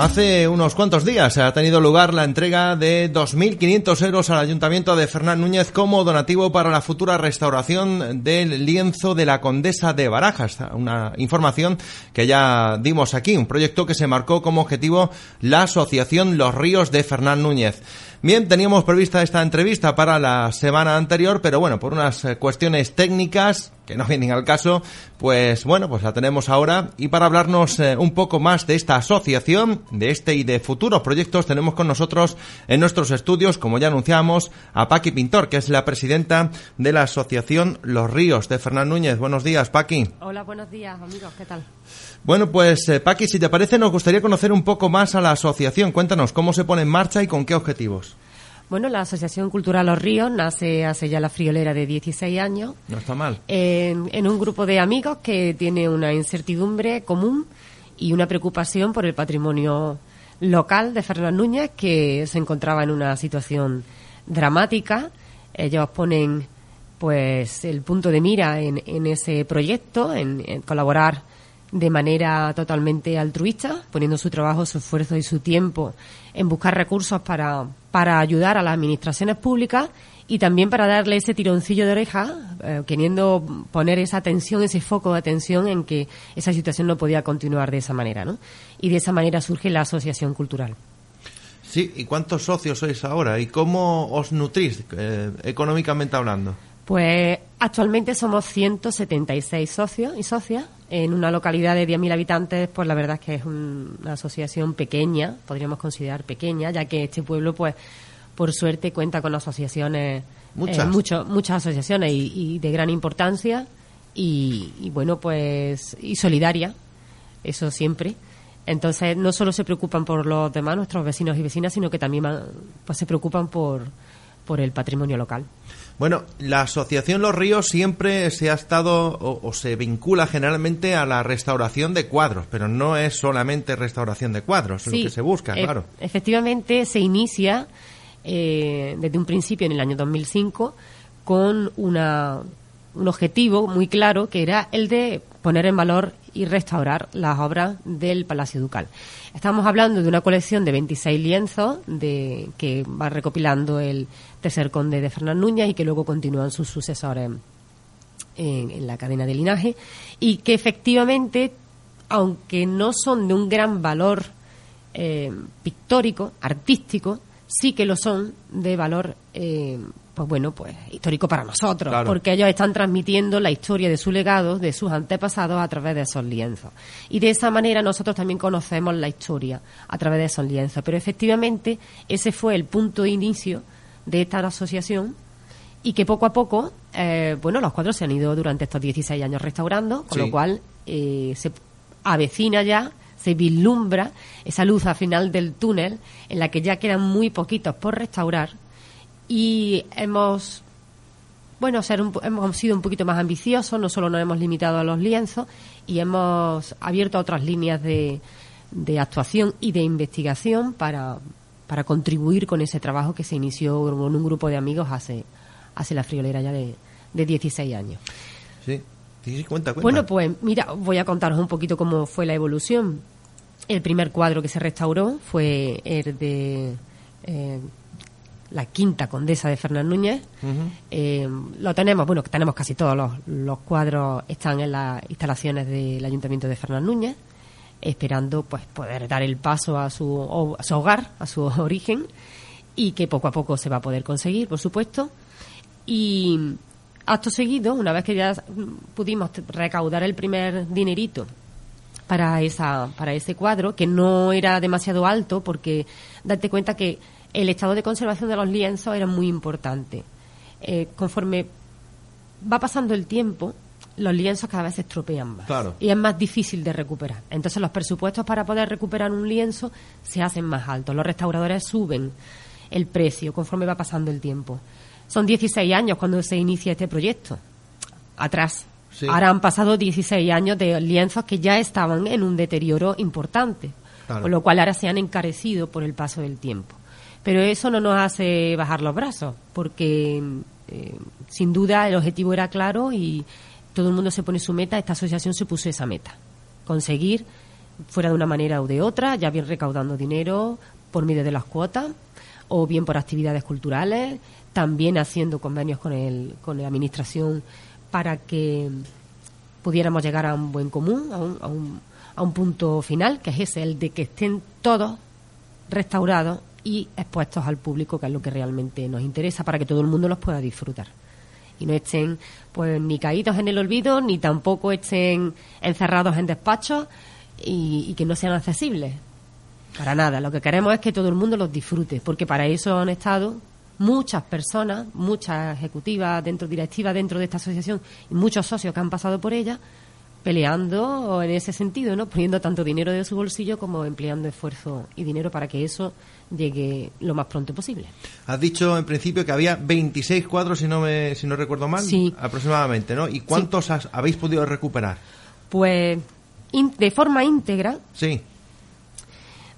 Hace unos cuantos días ha tenido lugar la entrega de 2.500 euros al Ayuntamiento de Fernán Núñez como donativo para la futura restauración del lienzo de la Condesa de Barajas. Una información que ya dimos aquí, un proyecto que se marcó como objetivo la Asociación Los Ríos de Fernán Núñez. Bien, teníamos prevista esta entrevista para la semana anterior, pero bueno, por unas eh, cuestiones técnicas que no vienen al caso, pues bueno, pues la tenemos ahora. Y para hablarnos eh, un poco más de esta asociación, de este y de futuros proyectos, tenemos con nosotros en nuestros estudios, como ya anunciamos, a Paqui Pintor, que es la presidenta de la asociación Los Ríos de Fernán Núñez. Buenos días, Paqui. Hola, buenos días, amigos, ¿qué tal? Bueno, pues eh, Paqui, si te parece, nos gustaría conocer un poco más a la asociación. Cuéntanos cómo se pone en marcha y con qué objetivos. Bueno, la Asociación Cultural Los Ríos nace hace ya la friolera de 16 años. No está mal. En, un grupo de amigos que tiene una incertidumbre común y una preocupación por el patrimonio local de Fernán Núñez, que se encontraba en una situación dramática. Ellos ponen pues el punto de mira en, ese proyecto, en colaborar de manera totalmente altruista, poniendo su trabajo, su esfuerzo y su tiempo en buscar recursos para, para ayudar a las administraciones públicas y también para darle ese tironcillo de oreja, eh, queriendo poner esa atención, ese foco de atención en que esa situación no podía continuar de esa manera, ¿no? Y de esa manera surge la asociación cultural. Sí, ¿y cuántos socios sois ahora? ¿Y cómo os nutrís eh, económicamente hablando? Pues actualmente somos 176 socios y socias en una localidad de 10.000 habitantes, pues la verdad es que es una asociación pequeña, podríamos considerar pequeña, ya que este pueblo, pues, por suerte cuenta con asociaciones, muchas, eh, muchas asociaciones y, de gran importancia y, bueno, pues, y solidaria, eso siempre. Entonces, no solo se preocupan por los demás, nuestros vecinos y vecinas, sino que también pues, se preocupan por, por el patrimonio local. Bueno, la Asociación Los Ríos siempre se ha estado o, se vincula generalmente a la restauración de cuadros, pero no es solamente restauración de cuadros lo que se busca, e claro. Efectivamente, se inicia eh, desde un principio en el año 2005 con una, un objetivo muy claro que era el de poner en valor y restaurar las obras del Palacio Ducal. Estamos hablando de una colección de 26 lienzos de, que va recopilando el tercer conde de Fernán Núñez y que luego continúan sus sucesores en, la cadena de linaje y que efectivamente, aunque no son de un gran valor eh, pictórico, artístico, sí que lo son de valor eh, pues bueno, pues histórico para nosotros, porque ellos están transmitiendo la historia de su legado, de sus antepasados a través de esos lienzos. Y de esa manera nosotros también conocemos la historia a través de esos lienzos. Pero efectivamente ese fue el punto de inicio de esta asociación y que poco a poco, eh, bueno, los cuadros se han ido durante estos 16 años restaurando, con lo cual eh, se avecina ya se vislumbra esa luz al final del túnel en la que ya quedan muy poquitos por restaurar y hemos bueno, ser hemos sido un poquito más ambiciosos, no solo nos hemos limitado a los lienzos y hemos abierto otras líneas de, de actuación y de investigación para, para contribuir con ese trabajo que se inició con un grupo de amigos hace, hace la friolera ya de, de 16 años. Sí, cuenta, cuenta. Bueno, pues mira, voy a contaros un poquito cómo fue la evolución. El primer cuadro que se restauró fue el de eh, la quinta condesa de Fernán Núñez. Eh, lo tenemos, bueno, tenemos casi todos los, cuadros, están en las instalaciones del Ayuntamiento de Fernán Núñez, esperando pues poder dar el paso a su, a su hogar, a su origen, y que poco a poco se va a poder conseguir, por supuesto. Y acto seguido, una vez que ya pudimos recaudar el primer dinerito para esa para ese cuadro que no era demasiado alto porque date cuenta que el estado de conservación de los lienzos era muy importante. Eh, conforme va pasando el tiempo, los lienzos cada vez se estropean más. Y es más difícil de recuperar. Entonces los presupuestos para poder recuperar un lienzo se hacen más altos. Los restauradores suben el precio conforme va pasando el tiempo. Son 16 años cuando se inicia este proyecto. Atrás. Ahora han pasado 16 años de lienzos que ya estaban en un deterioro importante. Con lo cual ahora se han encarecido por el paso del tiempo. Pero eso no nos hace bajar los brazos, porque eh, sin duda el objetivo era claro y todo el mundo se pone su meta. Esta asociación se puso esa meta, conseguir fuera de una manera o de otra, ya bien recaudando dinero por medio de las cuotas o bien por actividades culturales, también haciendo convenios con, el, con la Administración para que pudiéramos llegar a un buen común, a un, a un, a un punto final, que es ese, el de que estén todos restaurados y expuestos al público, que es lo que realmente nos interesa, para que todo el mundo los pueda disfrutar. Y no estén pues ni caídos en el olvido, ni tampoco estén encerrados en despachos y, que no sean accesibles. Para nada. Lo que queremos es que todo el mundo los disfrute, porque para eso han estado muchas personas, muchas ejecutivas dentro directivas dentro de esta asociación y muchos socios que han pasado por ella peleando en ese sentido, ¿no? Poniendo tanto dinero de su bolsillo como empleando esfuerzo y dinero para que eso llegue lo más pronto posible. Has dicho en principio que había 26 cuadros, si no me, si no recuerdo mal, sí. aproximadamente, ¿no? ¿Y cuántos sí. has, habéis podido recuperar? Pues in, de forma íntegra. Sí.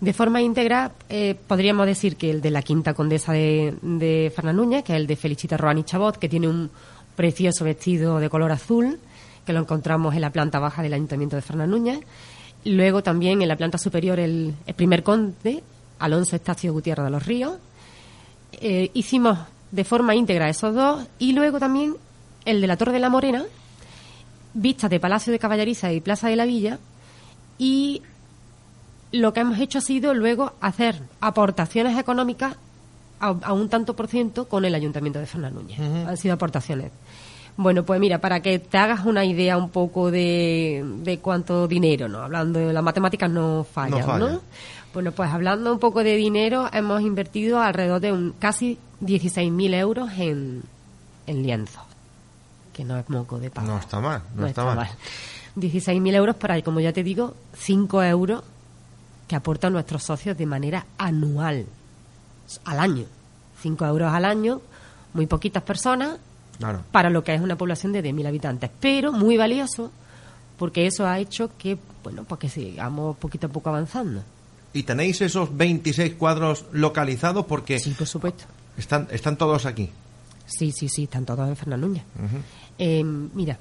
De forma íntegra, eh, podríamos decir que el de la quinta condesa de, de Fernán Núñez, que es el de Felicita Roani Chabot, que tiene un precioso vestido de color azul, que lo encontramos en la planta baja del Ayuntamiento de Fernán Núñez. Luego también en la planta superior el, el primer conde, Alonso Estacio Gutiérrez de los Ríos. Eh, hicimos de forma íntegra esos dos y luego también el de la Torre de la Morena, vistas de Palacio de Caballeriza y Plaza de la Villa y lo que hemos hecho ha sido luego hacer aportaciones económicas a, a un tanto por ciento con el Ayuntamiento de Fernán Núñez. Uh -huh. Han sido aportaciones. Bueno, pues mira, para que te hagas una idea un poco de, de cuánto dinero, ¿no? Hablando de las matemáticas no fallan, no, falla. ¿no? Bueno, pues hablando un poco de dinero, hemos invertido alrededor de un, casi 16.000 euros en, en lienzos, que no es moco de pago. No está mal, no, no está, está, mal. mal. 16.000 euros para, como ya te digo, 5 euros que aportan nuestros socios de manera anual, al año. 5 euros al año, muy poquitas personas, Claro. para lo que es una población de 10.000 habitantes, pero muy valioso porque eso ha hecho que, bueno, pues que sigamos poquito a poco avanzando. ¿Y tenéis esos 26 cuadros localizados? Porque sí, por supuesto. Están, están todos aquí. Sí, sí, sí, están todos en Fernán Núñez. Uh -huh. eh, mira,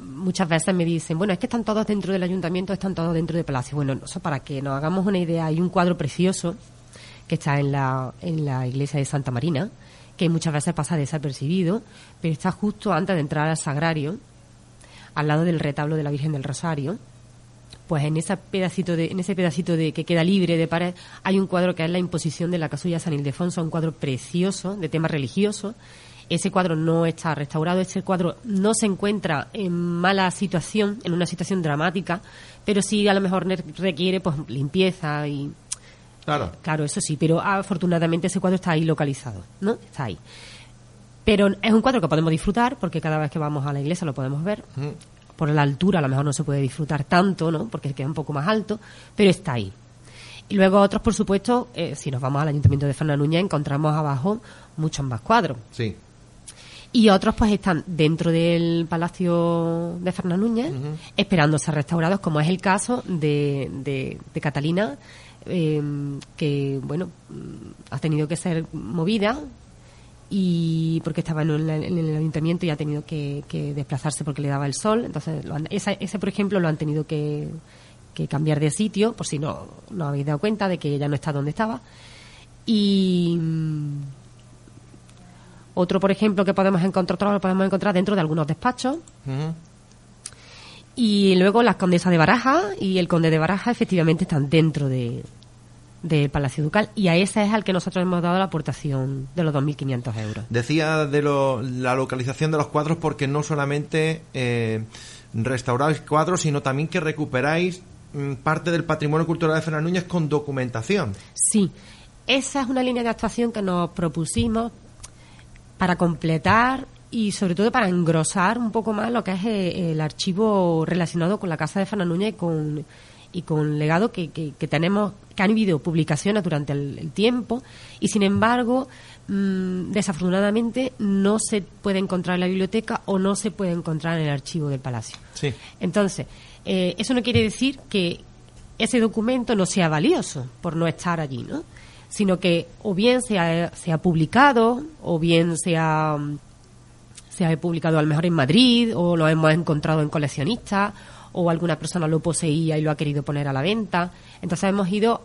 muchas veces me dicen, bueno, es que están todos dentro del ayuntamiento, están todos dentro del palacio. Bueno, eso para que nos hagamos una idea, hay un cuadro precioso que está en la, en la iglesia de Santa Marina, que muchas veces pasa desapercibido, pero está justo antes de entrar al sagrario, al lado del retablo de la Virgen del Rosario. Pues en ese pedacito de, en ese pedacito de que queda libre de pared, hay un cuadro que es la imposición de la casulla San Ildefonso, un cuadro precioso de tema religioso. Ese cuadro no está restaurado, ese cuadro no se encuentra en mala situación, en una situación dramática, pero sí a lo mejor requiere pues limpieza y Claro. Claro, eso sí, pero afortunadamente ese cuadro está ahí localizado, ¿no? Está ahí. Pero es un cuadro que podemos disfrutar porque cada vez que vamos a la iglesia lo podemos ver. Mm. Por la altura a lo mejor no se puede disfrutar tanto, ¿no? Porque queda un poco más alto, pero está ahí. Y luego otros, por supuesto, eh, si nos vamos al Ayuntamiento de Fernán Núñez, encontramos abajo muchos más cuadros. Sí. Y otros pues están dentro del Palacio de Fernán Núñez, uh -huh. esperando ser restaurados, como es el caso de, de, de Catalina, eh, que bueno ha tenido que ser movida y porque estaba en el, en el ayuntamiento y ha tenido que, que, desplazarse porque le daba el sol entonces han, esa, ese por ejemplo lo han tenido que, que, cambiar de sitio por si no no habéis dado cuenta de que ya no está donde estaba y mm, otro por ejemplo que podemos encontrar lo podemos encontrar dentro de algunos despachos uh -huh. Y luego las condesas de Baraja y el conde de Baraja efectivamente están dentro de, del Palacio Ducal y a ese es al que nosotros hemos dado la aportación de los 2.500 euros. Decía de lo, la localización de los cuadros porque no solamente eh, restauráis cuadros, sino también que recuperáis mm, parte del patrimonio cultural de Fernán Núñez con documentación. Sí, esa es una línea de actuación que nos propusimos para completar y sobre todo para engrosar un poco más lo que es eh, el archivo relacionado con la Casa de Fernán Núñez y con, y con legado que, que, que, tenemos, que han habido publicaciones durante el, el tiempo y sin embargo, mmm, desafortunadamente no se puede encontrar en la biblioteca o no se puede encontrar en el archivo del Palacio. Sí. Entonces, eh, eso no quiere decir que ese documento no sea valioso por no estar allí, ¿no? Sino que o bien se ha, se ha publicado o bien se ha se ha publicado a lo mejor en Madrid o lo hemos encontrado en coleccionistas o alguna persona lo poseía y lo ha querido poner a la venta. Entonces hemos ido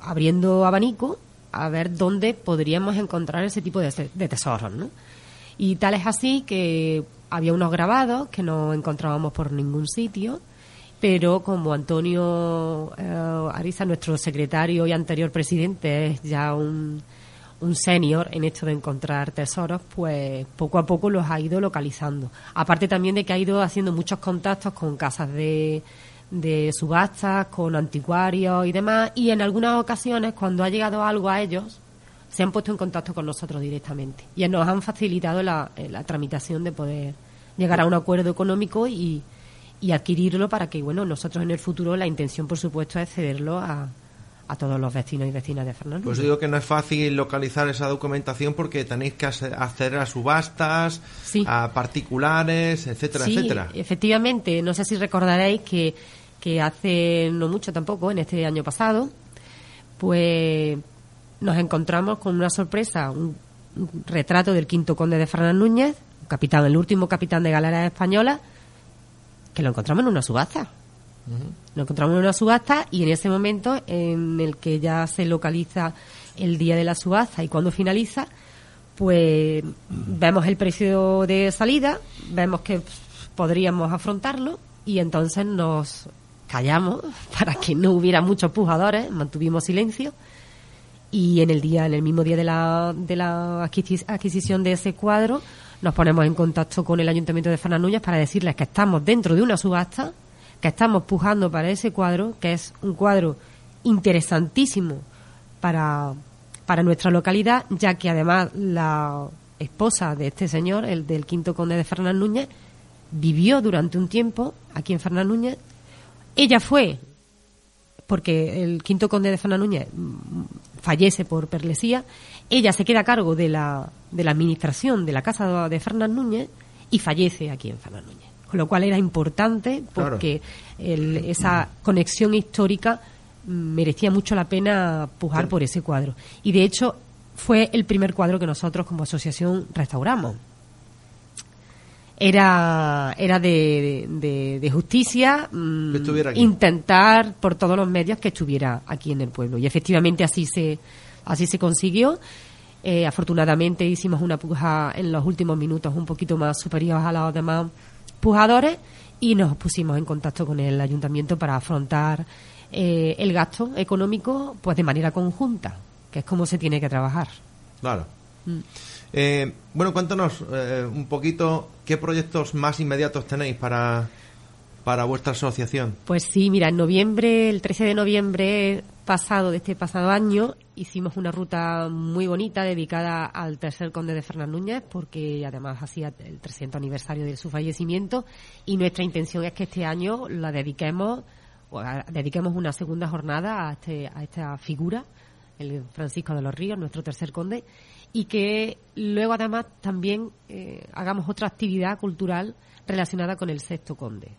abriendo abanico a ver dónde podríamos encontrar ese tipo de, de tesoros, ¿no? Y tal es así que había unos grabados que no encontrábamos por ningún sitio, pero como Antonio eh, Ariza, nuestro secretario y anterior presidente, es ya un, un senior en esto de encontrar tesoros, pues poco a poco los ha ido localizando. Aparte también de que ha ido haciendo muchos contactos con casas de, de subastas, con anticuarios y demás, y en algunas ocasiones cuando ha llegado algo a ellos, se han puesto en contacto con nosotros directamente y nos han facilitado la, eh, la tramitación de poder llegar a un acuerdo económico y, y adquirirlo para que, bueno, nosotros en el futuro la intención, por supuesto, es cederlo a, a todos los vecinos y vecinas de Fernando. Pues digo que no es fácil localizar esa documentación porque tenéis que acceder a subastas, a particulares, etcétera, sí, etcétera. Efectivamente, no sé si recordaréis que, que hace no mucho tampoco, en este año pasado, pues nos encontramos con una sorpresa, un, retrato del quinto conde de Fernando Núñez, capitán, el último capitán de galeras españolas, que lo encontramos en una subasta. Lo encontramos en una subasta y en ese momento en el que ya se localiza el día de la subasta y cuando finaliza, pues vemos el precio de salida, vemos que podríamos afrontarlo y entonces nos callamos para que no hubiera muchos pujadores, mantuvimos silencio y en el día, en el mismo día de la, de la adquisición de ese cuadro, nos ponemos en contacto con el Ayuntamiento de Fernando para decirles que estamos dentro de una subasta, que estamos pujando para ese cuadro, que es un cuadro interesantísimo para, para nuestra localidad, ya que además la esposa de este señor, el del quinto conde de Fernán Núñez, vivió durante un tiempo aquí en Fernán Núñez. Ella fue, porque el quinto conde de Fernán Núñez fallece por perlesía, ella se queda a cargo de la, de la administración de la casa de Fernán Núñez y fallece aquí en Fernán Núñez. Con lo cual era importante porque esa conexión histórica merecía mucho la pena pujar por ese cuadro. Y de hecho fue el primer cuadro que nosotros como asociación restauramos. Era, era de, de, justicia mm, intentar por todos los medios que estuviera aquí en el pueblo. Y efectivamente así se, así se consiguió. Eh, afortunadamente hicimos una puja en los últimos minutos un poquito más superior a los demás pujadores y nos pusimos en contacto con el ayuntamiento para afrontar eh, el gasto económico pues de manera conjunta, que es como se tiene que trabajar. Claro. Mm. Eh, bueno, cuéntanos eh, un poquito qué proyectos más inmediatos tenéis para, para vuestra asociación. Pues sí, mira, en noviembre, el 13 de noviembre pasado, de este pasado año, hicimos una ruta muy bonita dedicada al tercer conde de Fernán Núñez, porque además hacía el 300 aniversario de su fallecimiento, y nuestra intención es que este año la dediquemos, o dediquemos una segunda jornada a, este, a esta figura, el Francisco de los Ríos, nuestro tercer conde, y que luego además también eh, hagamos otra actividad cultural relacionada con el sexto conde,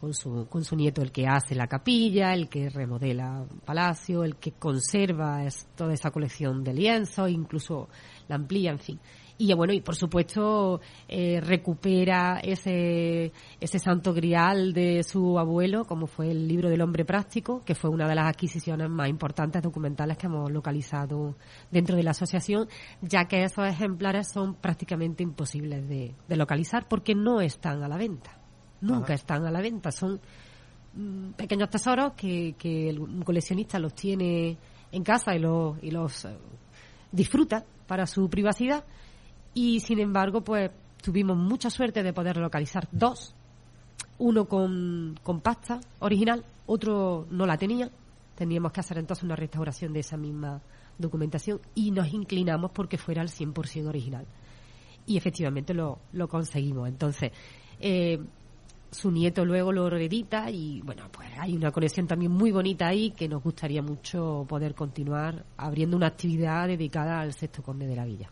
con su, con su nieto, el que hace la capilla, el que remodela el palacio, el que conserva toda esa colección de lienzos, incluso la amplía, en fin. Y bueno y por supuesto eh, recupera ese ese santo grial de su abuelo como fue el libro del hombre práctico que fue una de las adquisiciones más importantes documentales que hemos localizado dentro de la asociación ya que esos ejemplares son prácticamente imposibles de, localizar porque no están a la venta nunca están a la venta son mm, pequeños tesoros que, que un coleccionista los tiene en casa y los, y los eh, disfruta para su privacidad y sin embargo, pues tuvimos mucha suerte de poder localizar dos. Uno con, con pasta original, otro no la tenía. Teníamos que hacer entonces una restauración de esa misma documentación y nos inclinamos porque fuera el 100% original. Y efectivamente lo, lo conseguimos. Entonces, eh, su nieto luego lo heredita y bueno, pues hay una conexión también muy bonita ahí que nos gustaría mucho poder continuar abriendo una actividad dedicada al sexto conde de la villa.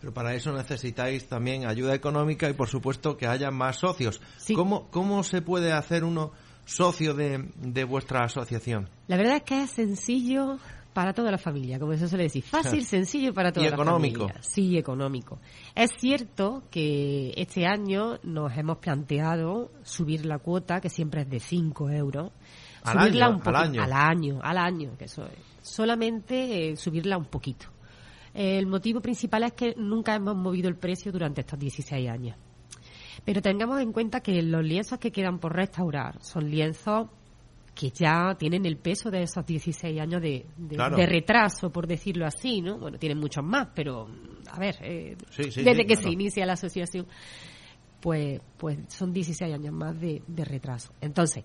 Pero para eso necesitáis también ayuda económica y, por supuesto, que haya más socios. ¿Cómo, ¿Cómo se puede hacer uno socio de, de vuestra asociación? La verdad es que es sencillo para toda la familia, como eso se le dice. Fácil, sencillo para toda y la económico. familia. Sí, económico. Es cierto que este año nos hemos planteado subir la cuota, que siempre es de 5 euros. Al subirla año, un al año. Al año, al año, que eso es. Solamente eh, subirla un poquito. El motivo principal es que nunca hemos movido el precio durante estos 16 años. Pero tengamos en cuenta que los lienzos que quedan por restaurar son lienzos que ya tienen el peso de esos 16 años de, de- Claro. de retraso, por decirlo así, ¿no? Bueno, tienen muchos más, pero, a ver, eh, Sí, sí, desde sí, que claro. se inicia la asociación, pues, pues son 16 años más de, de retraso. Entonces,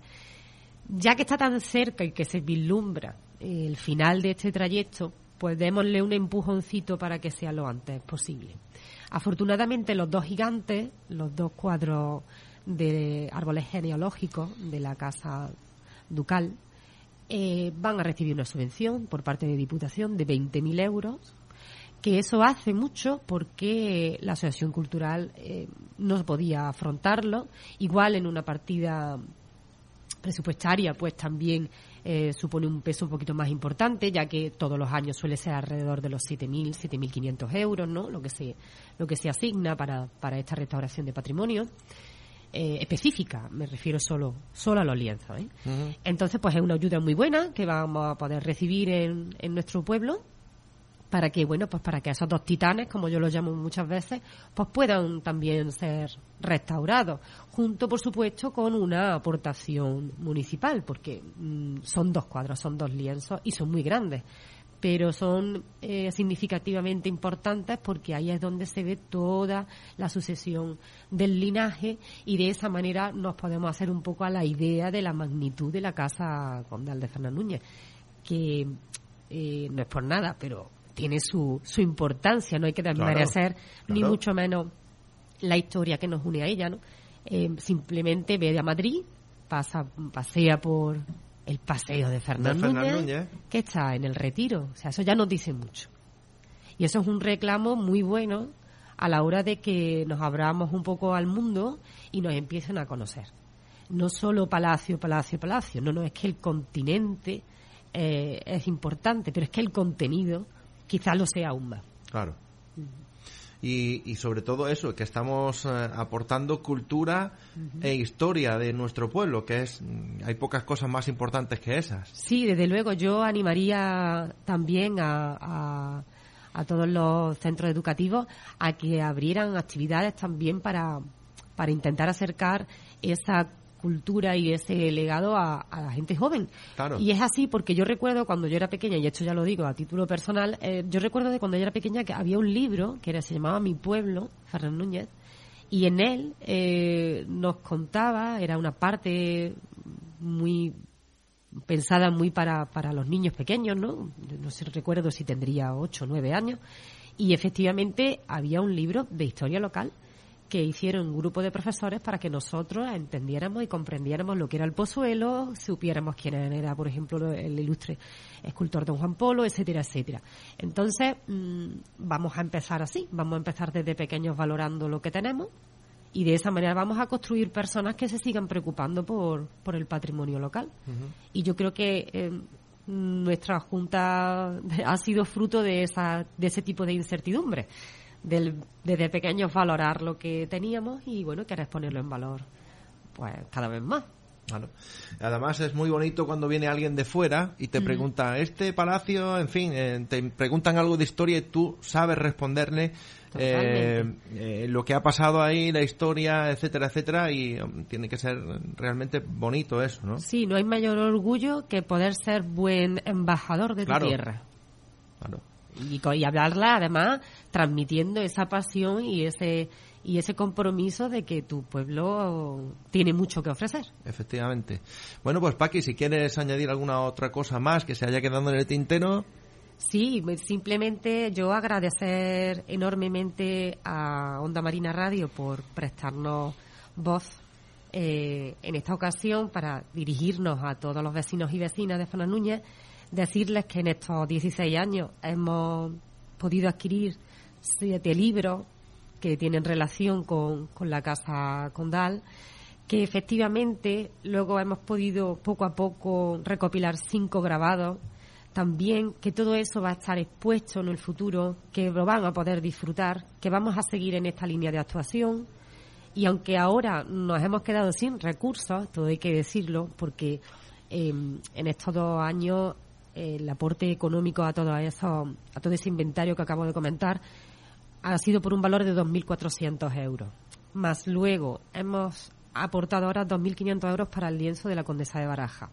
ya que está tan cerca y que se vislumbra el final de este trayecto, pues démosle un empujoncito para que sea lo antes posible. Afortunadamente, los dos gigantes, los dos cuadros de árboles genealógicos de la Casa Ducal, eh, van a recibir una subvención por parte de Diputación de 20.000 euros que eso hace mucho porque la asociación cultural eh, no podía afrontarlo. Igual en una partida presupuestaria, pues también eh, supone un peso un poquito más importante, ya que todos los años suele ser alrededor de los 7.000, 7.500 euros, ¿no? Lo que se, lo que se asigna para, para esta restauración de patrimonio. Eh, específica, me refiero solo, solo a los lienzos. ¿eh? Entonces, pues es una ayuda muy buena que vamos a poder recibir en, en nuestro pueblo para que, bueno, pues para que esos dos titanes, como yo los llamo muchas veces, pues puedan también ser restaurados, junto, por supuesto, con una aportación municipal, porque mm, son dos cuadros, son dos lienzos y son muy grandes, pero son eh, significativamente importantes porque ahí es donde se ve toda la sucesión del linaje y de esa manera nos podemos hacer un poco a la idea de la magnitud de la casa condal de Fernán Núñez, que eh, no es por nada, pero tiene su, su importancia, no hay que desmerecer ni claro. mucho menos la historia que nos une a ella, ¿no? Eh, simplemente ve a Madrid, pasa, pasea por el paseo de Fernán Núñez, que está en el retiro. O sea, eso ya nos dice mucho. Y eso es un reclamo muy bueno a la hora de que nos abramos un poco al mundo y nos empiecen a conocer. No solo palacio, palacio, palacio. No, no, es que el continente eh, es importante, pero es que el contenido quizás lo sea aún más. Claro. Y, y sobre todo eso, que estamos eh, aportando cultura e historia de nuestro pueblo, que es, mm, hay pocas cosas más importantes que esas. Sí, desde luego yo animaría también a, a, a todos los centros educativos a que abrieran actividades también para, para intentar acercar esa cultura y ese legado a, a la gente joven. Claro. Y es así porque yo recuerdo cuando yo era pequeña, y esto ya lo digo a título personal, eh, yo recuerdo de cuando yo era pequeña que había un libro que era, se llamaba Mi Pueblo, Ferran Núñez, y en él eh, nos contaba, era una parte muy pensada muy para, para los niños pequeños, ¿no? Yo no sé, recuerdo si tendría ocho o nueve años. Y efectivamente había un libro de historia local que hicieron un grupo de profesores para que nosotros entendiéramos y comprendiéramos lo que era el Pozuelo, supiéramos quién era, por ejemplo, el ilustre escultor don Juan Polo, etcétera, etcétera. Entonces, mm, vamos a empezar así, vamos a empezar desde pequeños valorando lo que tenemos y de esa manera vamos a construir personas que se sigan preocupando por, por el patrimonio local. Y yo creo que eh, nuestra Junta ha sido fruto de, esa, de ese tipo de incertidumbre. Del, desde pequeños valorar lo que teníamos y bueno, querer ponerlo en valor pues cada vez más. Claro. Además es muy bonito cuando viene alguien de fuera y te pregunta, este palacio, en fin, eh, te preguntan algo de historia y tú sabes responderle eh, eh, lo que ha pasado ahí, la historia, etcétera, etcétera, y um, tiene que ser realmente bonito eso, ¿no? Sí, no hay mayor orgullo que poder ser buen embajador de Claro. tu tierra. Y, y hablarla además transmitiendo esa pasión y ese y ese compromiso de que tu pueblo tiene mucho que ofrecer. Efectivamente. Bueno, pues Paqui, si quieres añadir alguna otra cosa más que se haya quedado en el tintero, Sí, simplemente yo agradecer enormemente a Onda Marina Radio por prestarnos voz eh, en esta ocasión para dirigirnos a todos los vecinos y vecinas de Fernán Núñez, decirles que en estos 16 años hemos podido adquirir siete libros que tienen relación con, con la Casa Condal, que efectivamente luego hemos podido poco a poco recopilar cinco grabados también que todo eso va a estar expuesto en el futuro, que lo van a poder disfrutar, que vamos a seguir en esta línea de actuación. Y aunque ahora nos hemos quedado sin recursos, todo hay que decirlo, porque em, en estos dos años el aporte económico a todo eso, a todo ese inventario que acabo de comentar, ha sido por un valor de 2.400 euros. Más luego hemos aportado ahora 2.500 euros para el lienzo de la Condesa de Baraja.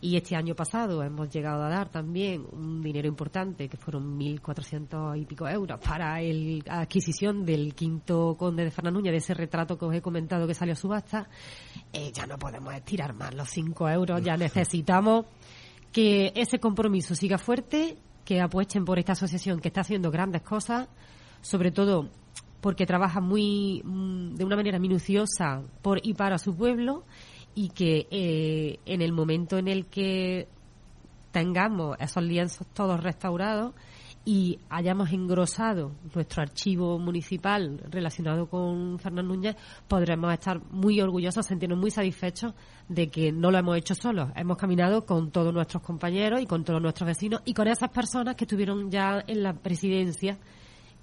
Y este año pasado hemos llegado a dar también un dinero importante, que fueron 1.400 y pico euros, para la adquisición del quinto conde de Fernández de ese retrato que os he comentado que salió a subasta. Eh, ya no podemos estirar más los 5 euros, ya necesitamos que ese compromiso siga fuerte, que apuesten por esta asociación que está haciendo grandes cosas, sobre todo porque trabaja muy mm, de una manera minuciosa por y para su pueblo y que eh, en el momento en el que tengamos esos lienzos todos restaurados y hayamos engrosado nuestro archivo municipal relacionado con Fernán Núñez, podremos estar muy orgullosos, sentirnos muy satisfechos de que no lo hemos hecho solos. Hemos caminado con todos nuestros compañeros y con todos nuestros vecinos y con esas personas que estuvieron ya en la presidencia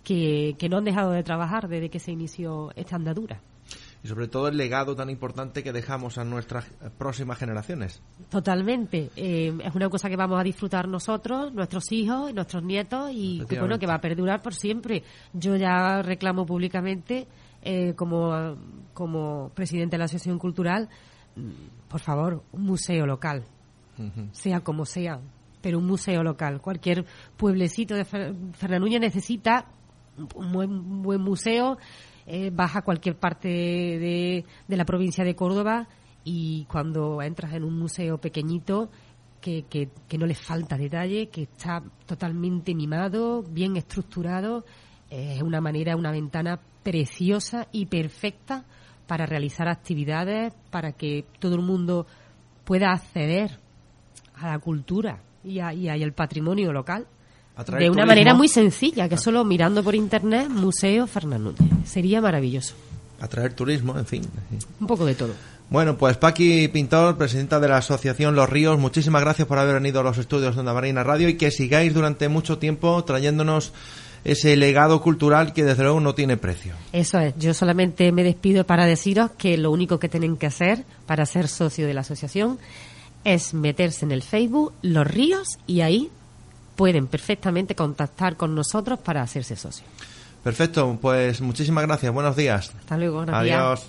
que, que no han dejado de trabajar desde que se inició esta andadura y sobre todo el legado tan importante que dejamos a nuestras próximas generaciones. Totalmente. Eh, es una cosa que vamos a disfrutar nosotros, nuestros hijos, nuestros nietos y que, bueno, que va a perdurar por siempre. Yo ya reclamo públicamente eh, como, como presidente de la Asociación Cultural, mm, por favor, un museo local, sea como sea, pero un museo local. Cualquier pueblecito de Fernanuña necesita un buen, buen museo eh, vas a cualquier parte de, la provincia de Córdoba y cuando entras en un museo pequeñito que, que, no le falta detalle, que está totalmente mimado, bien estructurado, es una manera, una ventana preciosa y perfecta para realizar actividades, para que todo el mundo pueda acceder a la cultura y, y al patrimonio local de una manera muy sencilla, que solo mirando por internet Museo Fernández. Sería maravilloso. Atraer turismo, en fin. Un poco de todo. Bueno, pues Paqui Pintor, presidenta de la Asociación Los Ríos, muchísimas gracias por haber venido a los estudios de Onda Marina Radio y que sigáis durante mucho tiempo trayéndonos ese legado cultural que desde luego no tiene precio. Eso es, yo solamente me despido para deciros que lo único que tienen que hacer para ser socio de la asociación es meterse en el Facebook Los Ríos y ahí pueden perfectamente contactar con nosotros para hacerse socio. Perfecto, pues muchísimas gracias. Buenos días. Hasta luego. Adiós.